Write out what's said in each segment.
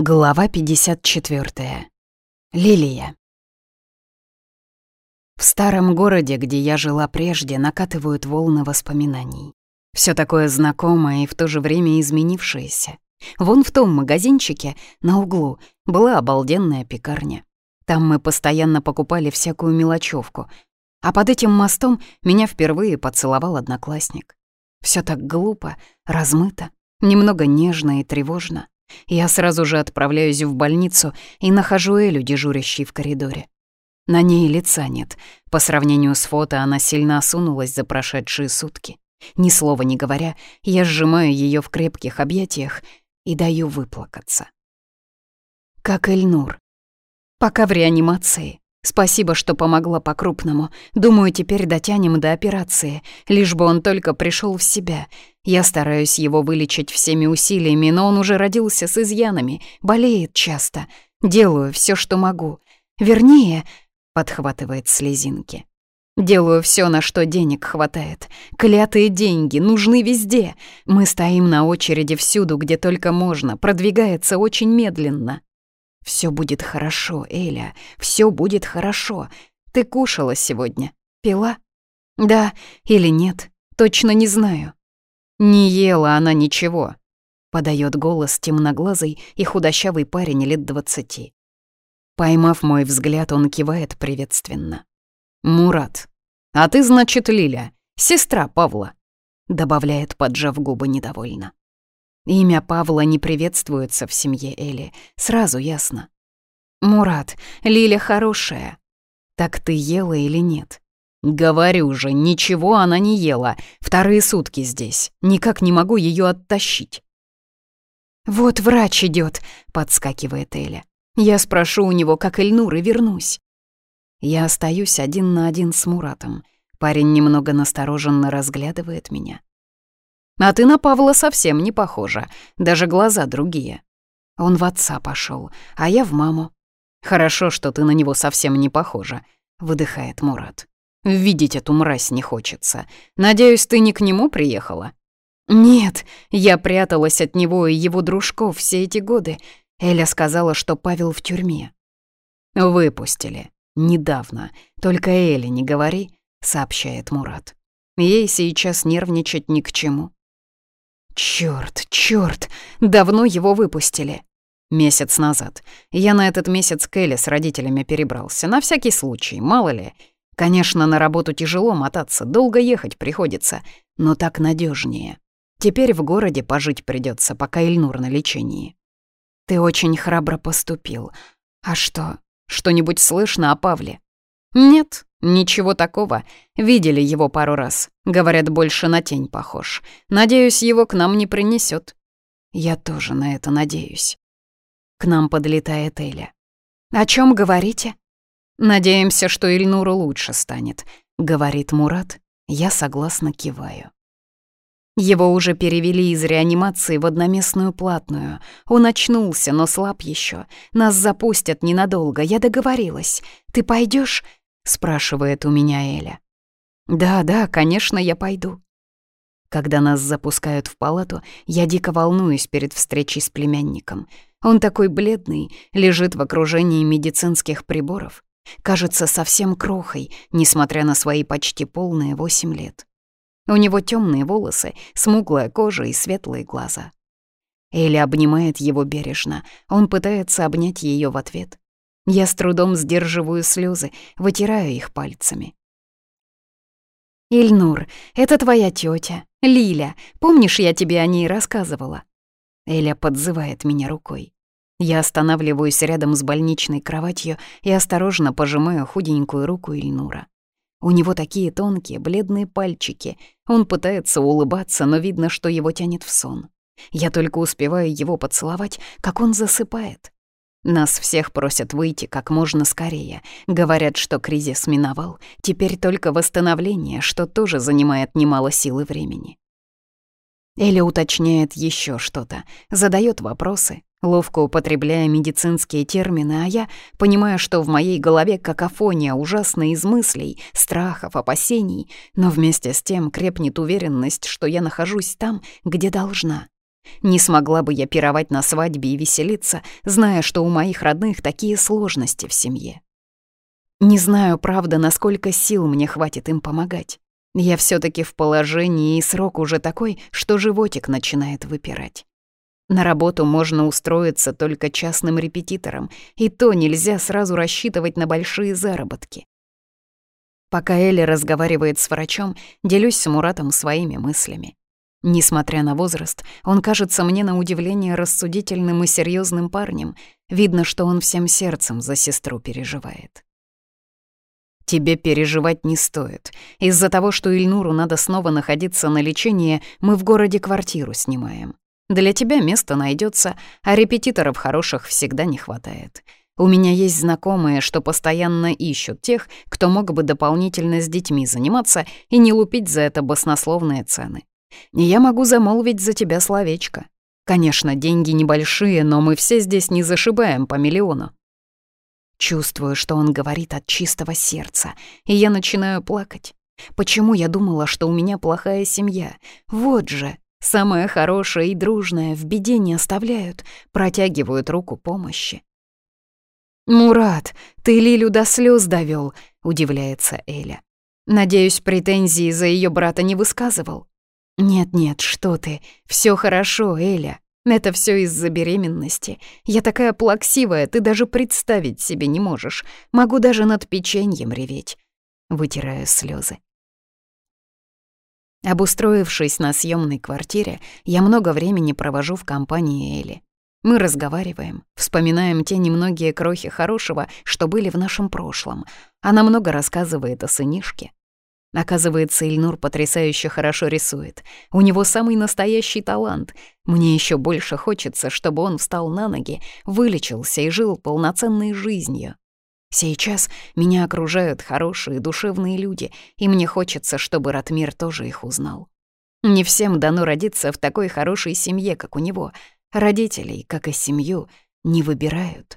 Глава 54. Лилия. В старом городе, где я жила прежде, накатывают волны воспоминаний. Все такое знакомое и в то же время изменившееся. Вон в том магазинчике, на углу, была обалденная пекарня. Там мы постоянно покупали всякую мелочевку. А под этим мостом меня впервые поцеловал одноклассник. Все так глупо, размыто, немного нежно и тревожно. Я сразу же отправляюсь в больницу и нахожу Элю, дежурящей в коридоре. На ней лица нет. По сравнению с фото она сильно осунулась за прошедшие сутки. Ни слова не говоря, я сжимаю ее в крепких объятиях и даю выплакаться. Как Эльнур. Пока в реанимации. Спасибо, что помогла по-крупному. Думаю, теперь дотянем до операции, лишь бы он только пришел в себя — я стараюсь его вылечить всеми усилиями, но он уже родился с изъянами, болеет часто. Делаю все, что могу. Вернее, подхватывает слезинки. Делаю все, на что денег хватает. Клятые деньги нужны везде. Мы стоим на очереди всюду, где только можно. Продвигается очень медленно. Все будет хорошо, Эля. Все будет хорошо. Ты кушала сегодня? Пила? Да или нет? Точно не знаю. «Не ела она ничего», — подает голос темноглазый и худощавый парень лет двадцати. Поймав мой взгляд, он кивает приветственно. «Мурат, а ты, значит, Лиля, сестра Павла», — добавляет, поджав губы недовольно. Имя Павла не приветствуется в семье Эли, сразу ясно. «Мурат, Лиля хорошая. Так ты ела или нет?» «Говорю же, ничего она не ела. Вторые сутки здесь. Никак не могу ее оттащить». «Вот врач идет», — подскакивает Эля. «Я спрошу у него, как Эльнур, и вернусь». Я остаюсь один на один с Муратом. Парень немного настороженно разглядывает меня. «А ты на Павла совсем не похожа. Даже глаза другие». Он в отца пошел, а я в маму. «Хорошо, что ты на него совсем не похожа», — выдыхает Мурат. Видеть эту мразь не хочется. Надеюсь, ты не к нему приехала?» «Нет, я пряталась от него и его дружков все эти годы. Эля сказала, что Павел в тюрьме». «Выпустили. Недавно. Только Эле не говори», — сообщает Мурат. «Ей сейчас нервничать ни к чему». «Чёрт, чёрт! Давно его выпустили!» «Месяц назад. Я на этот месяц к Эле с родителями перебрался. На всякий случай, мало ли. Конечно, на работу тяжело мотаться, долго ехать приходится, но так надежнее. Теперь в городе пожить придется, пока Ильнур на лечении. Ты очень храбро поступил. А что, что-нибудь слышно о Павле? Нет, ничего такого. Видели его пару раз. Говорят, больше на тень похож. Надеюсь, его к нам не принесет. Я тоже на это надеюсь. К нам подлетает Эля. «О чем говорите?» «Надеемся, что Ильнуру лучше станет», — говорит Мурат. Я согласно киваю. Его уже перевели из реанимации в одноместную платную. Он очнулся, но слаб еще. Нас запустят ненадолго, я договорилась. Ты пойдешь? спрашивает у меня Эля. «Да, да, конечно, я пойду». Когда нас запускают в палату, я дико волнуюсь перед встречей с племянником. Он такой бледный, лежит в окружении медицинских приборов кажется совсем крохой, несмотря на свои почти полные восемь лет. У него темные волосы, смуглая кожа и светлые глаза. Элли обнимает его бережно, он пытается обнять ее в ответ. Я с трудом сдерживаю слезы, вытираю их пальцами. «Ильнур, это твоя тетя, Лиля. Помнишь, я тебе о ней рассказывала?» Эля подзывает меня рукой. Я останавливаюсь рядом с больничной кроватью и осторожно пожимаю худенькую руку Ильнура. У него такие тонкие, бледные пальчики. Он пытается улыбаться, но видно, что его тянет в сон. Я только успеваю его поцеловать, как он засыпает. Нас всех просят выйти как можно скорее. Говорят, что кризис миновал, теперь только восстановление, что тоже занимает немало сил и времени. Или уточняет еще что-то, задает вопросы, ловко употребляя медицинские термины, а я, понимая, что в моей голове какофония ужасная из мыслей, страхов, опасений, но вместе с тем крепнет уверенность, что я нахожусь там, где должна. Не смогла бы я пировать на свадьбе и веселиться, зная, что у моих родных такие сложности в семье. Не знаю, правда, насколько сил мне хватит им помогать. Я все-таки в положении, и срок уже такой, что животик начинает выпирать. На работу можно устроиться только частным репетитором, и то нельзя сразу рассчитывать на большие заработки. Пока Элли разговаривает с врачом, делюсь с Муратом своими мыслями. Несмотря на возраст, он кажется мне на удивление рассудительным и серьезным парнем. Видно, что он всем сердцем за сестру переживает. Тебе переживать не стоит. Из-за того, что Ильнуру надо снова находиться на лечении, мы в городе квартиру снимаем. Для тебя место найдется, а репетиторов хороших всегда не хватает. У меня есть знакомые, что постоянно ищут тех, кто мог бы дополнительно с детьми заниматься и не лупить за это баснословные цены. И я могу замолвить за тебя словечко. Конечно, деньги небольшие, но мы все здесь не зашибаем по миллиону. Чувствую, что он говорит от чистого сердца, и я начинаю плакать. Почему я думала, что у меня плохая семья? Вот же, самая хорошая и дружная, в беде не оставляют, протягивают руку помощи. «Мурат, ты Лилю до слез довел», — удивляется Эля. «Надеюсь, претензии за ее брата не высказывал?» «Нет-нет, что ты, все хорошо, Эля», это все из-за беременности. Я такая плаксивая, ты даже представить себе не можешь. Могу даже над печеньем реветь. Вытираю слезы. Обустроившись на съемной квартире, я много времени провожу в компании Эли. Мы разговариваем, вспоминаем те немногие крохи хорошего, что были в нашем прошлом. Она много рассказывает о сынишке, Оказывается, Ильнур потрясающе хорошо рисует. У него самый настоящий талант. Мне еще больше хочется, чтобы он встал на ноги, вылечился и жил полноценной жизнью. Сейчас меня окружают хорошие душевные люди, и мне хочется, чтобы Ратмир тоже их узнал. Не всем дано родиться в такой хорошей семье, как у него. Родителей, как и семью, не выбирают.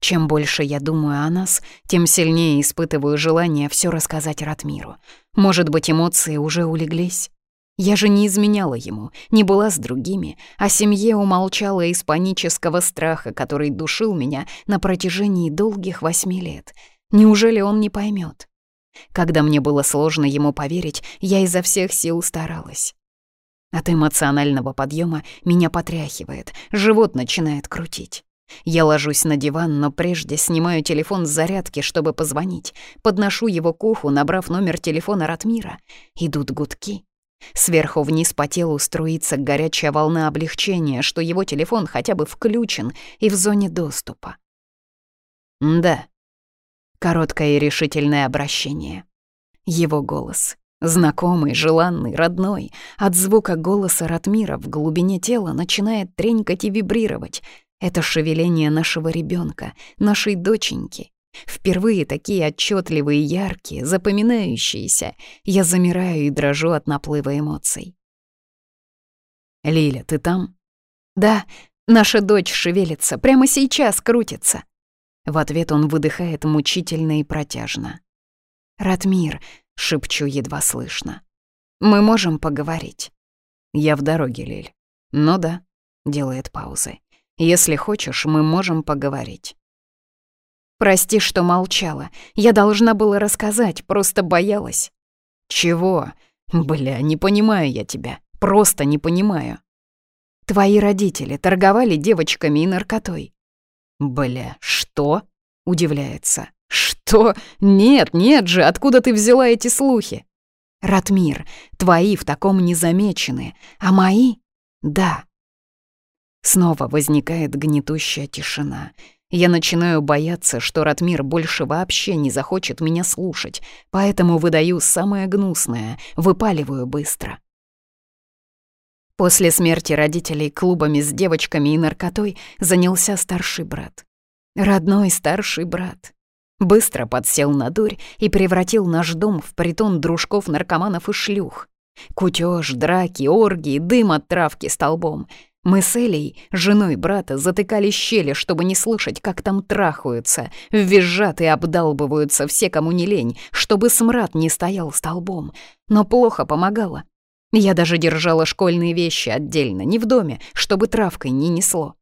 Чем больше я думаю о нас, тем сильнее испытываю желание все рассказать Ратмиру. Может быть, эмоции уже улеглись? Я же не изменяла ему, не была с другими, а семье умолчала из панического страха, который душил меня на протяжении долгих восьми лет. Неужели он не поймет? Когда мне было сложно ему поверить, я изо всех сил старалась. От эмоционального подъема меня потряхивает, живот начинает крутить. Я ложусь на диван, но прежде снимаю телефон с зарядки, чтобы позвонить. Подношу его к уху, набрав номер телефона Ратмира. Идут гудки. Сверху вниз по телу струится горячая волна облегчения, что его телефон хотя бы включен и в зоне доступа. «Да». Короткое и решительное обращение. Его голос. Знакомый, желанный, родной. От звука голоса Ратмира в глубине тела начинает тренькать и вибрировать — это шевеление нашего ребенка, нашей доченьки. Впервые такие отчетливые, яркие, запоминающиеся. Я замираю и дрожу от наплыва эмоций. «Лиля, ты там?» «Да, наша дочь шевелится, прямо сейчас крутится». В ответ он выдыхает мучительно и протяжно. «Ратмир», — шепчу едва слышно, — «мы можем поговорить». «Я в дороге, Лиль». «Ну да», — делает паузы. Если хочешь, мы можем поговорить». «Прости, что молчала. Я должна была рассказать, просто боялась». «Чего? Бля, не понимаю я тебя. Просто не понимаю». «Твои родители торговали девочками и наркотой». «Бля, что?» — удивляется. «Что? Нет, нет же, откуда ты взяла эти слухи?» «Ратмир, твои в таком не замечены, а мои?» «Да, Снова возникает гнетущая тишина. Я начинаю бояться, что Ратмир больше вообще не захочет меня слушать, поэтому выдаю самое гнусное, выпаливаю быстро. После смерти родителей клубами с девочками и наркотой занялся старший брат. Родной старший брат. Быстро подсел на дурь и превратил наш дом в притон дружков наркоманов и шлюх. Кутёж, драки, оргии, дым от травки столбом — мы с Элей, женой брата, затыкали щели, чтобы не слышать, как там трахаются, визжат и обдалбываются все, кому не лень, чтобы смрад не стоял столбом. Но плохо помогало. Я даже держала школьные вещи отдельно, не в доме, чтобы травкой не несло.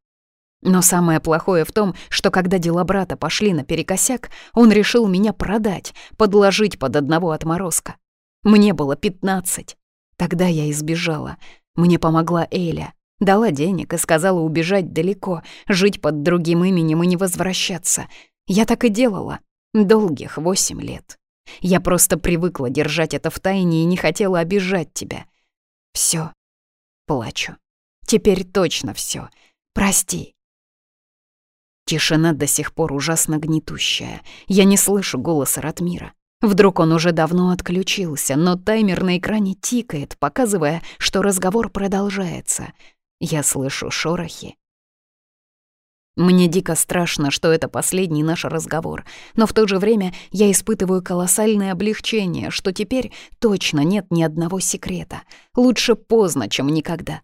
Но самое плохое в том, что когда дела брата пошли наперекосяк, он решил меня продать, подложить под одного отморозка. Мне было пятнадцать. Тогда я избежала. Мне помогла Эля — Дала денег и сказала убежать далеко, жить под другим именем и не возвращаться. Я так и делала. Долгих восемь лет. Я просто привыкла держать это в тайне и не хотела обижать тебя. Все. Плачу. Теперь точно все. Прости. Тишина до сих пор ужасно гнетущая. Я не слышу голоса Ратмира. Вдруг он уже давно отключился, но таймер на экране тикает, показывая, что разговор продолжается — я слышу шорохи. Мне дико страшно, что это последний наш разговор, но в то же время я испытываю колоссальное облегчение, что теперь точно нет ни одного секрета. Лучше поздно, чем никогда.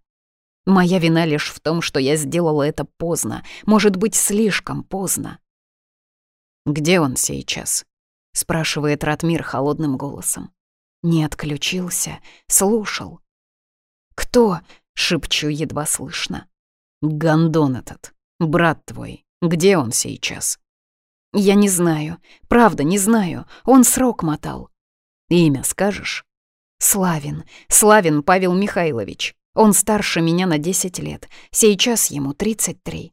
Моя вина лишь в том, что я сделала это поздно, может быть, слишком поздно. «Где он сейчас?» — спрашивает Ратмир холодным голосом. Не отключился, слушал. «Кто?» Шепчу едва слышно. «Гондон этот, брат твой, где он сейчас?» «Я не знаю, правда не знаю, он срок мотал». «Имя скажешь?» «Славин, Славин Павел Михайлович. Он старше меня на 10 лет, сейчас ему 33».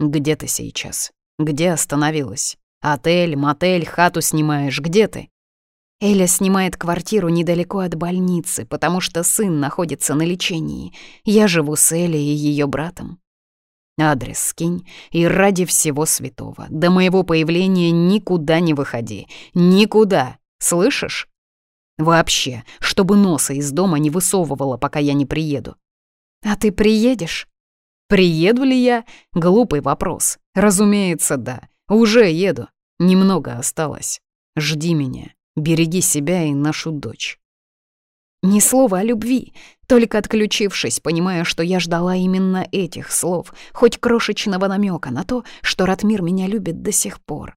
«Где ты сейчас? Где остановилась? Отель, мотель, хату снимаешь, где ты?» Эля снимает квартиру недалеко от больницы, потому что сын находится на лечении. Я живу с Элей и ее братом. Адрес скинь и ради всего святого. До моего появления никуда не выходи. Никуда. Слышишь? Вообще, чтобы носа из дома не высовывала, пока я не приеду. А ты приедешь? Приеду ли я? Глупый вопрос. Разумеется, да. Уже еду. Немного осталось. Жди меня. Береги себя и нашу дочь». Ни слова о любви, только отключившись, понимая, что я ждала именно этих слов, хоть крошечного намека на то, что Ратмир меня любит до сих пор.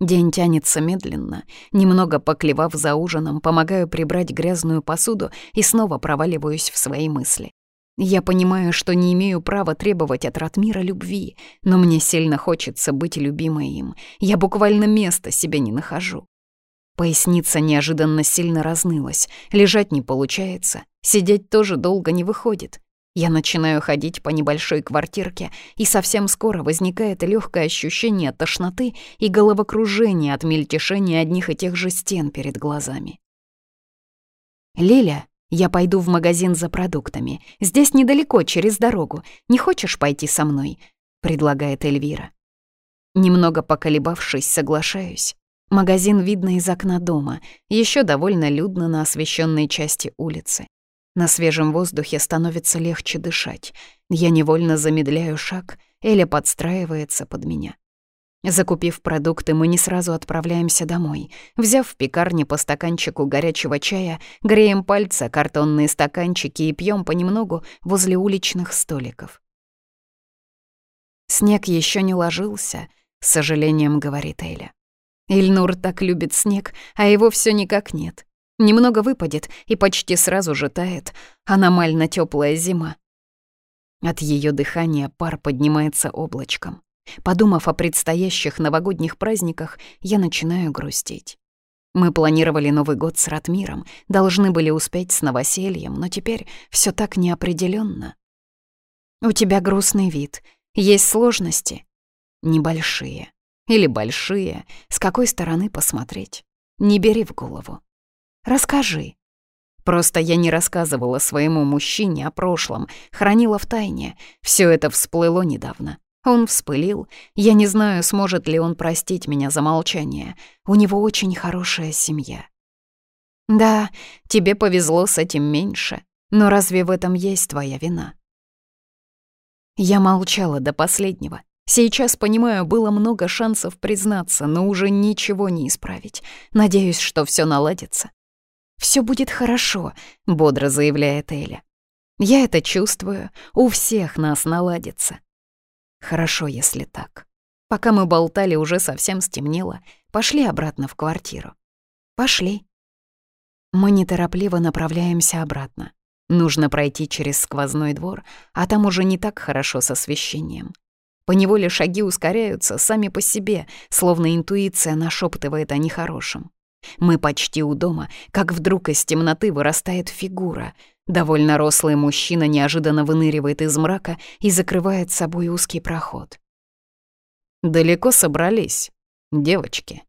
День тянется медленно. Немного поклевав за ужином, помогаю прибрать грязную посуду и снова проваливаюсь в свои мысли. Я понимаю, что не имею права требовать от Ратмира любви, но мне сильно хочется быть любимой им. Я буквально места себе не нахожу. Поясница неожиданно сильно разнылась. Лежать не получается. Сидеть тоже долго не выходит. Я начинаю ходить по небольшой квартирке, и совсем скоро возникает легкое ощущение тошноты и головокружения от мельтешения одних и тех же стен перед глазами. «Лиля, я пойду в магазин за продуктами. Здесь недалеко, через дорогу. Не хочешь пойти со мной?» — предлагает Эльвира. Немного поколебавшись, соглашаюсь. Магазин видно из окна дома, еще довольно людно на освещенной части улицы. На свежем воздухе становится легче дышать. Я невольно замедляю шаг, Эля подстраивается под меня. Закупив продукты, мы не сразу отправляемся домой. Взяв в пекарне по стаканчику горячего чая, греем пальца картонные стаканчики и пьем понемногу возле уличных столиков. «Снег еще не ложился», — с сожалением говорит Эля. Ильнур так любит снег, а его все никак нет. Немного выпадет и почти сразу же тает. Аномально теплая зима. От ее дыхания пар поднимается облачком. Подумав о предстоящих новогодних праздниках, я начинаю грустить. Мы планировали Новый год с Ратмиром, должны были успеть с новосельем, но теперь все так неопределенно. «У тебя грустный вид. Есть сложности?» «Небольшие или большие, с какой стороны посмотреть. Не бери в голову. Расскажи. Просто я не рассказывала своему мужчине о прошлом, хранила в тайне. Все это всплыло недавно. Он вспылил. Я не знаю, сможет ли он простить меня за молчание. У него очень хорошая семья. Да, тебе повезло с этим меньше, но разве в этом есть твоя вина? Я молчала до последнего, Сейчас, понимаю, было много шансов признаться, но уже ничего не исправить. Надеюсь, что все наладится. «Все будет хорошо», — бодро заявляет Эля. «Я это чувствую. У всех нас наладится». «Хорошо, если так». Пока мы болтали, уже совсем стемнело. Пошли обратно в квартиру. «Пошли». Мы неторопливо направляемся обратно. Нужно пройти через сквозной двор, а там уже не так хорошо со освещением. Поневоле шаги ускоряются сами по себе, словно интуиция нашептывает о нехорошем. Мы почти у дома, как вдруг из темноты вырастает фигура. Довольно рослый мужчина неожиданно выныривает из мрака и закрывает собой узкий проход. «Далеко собрались, девочки»,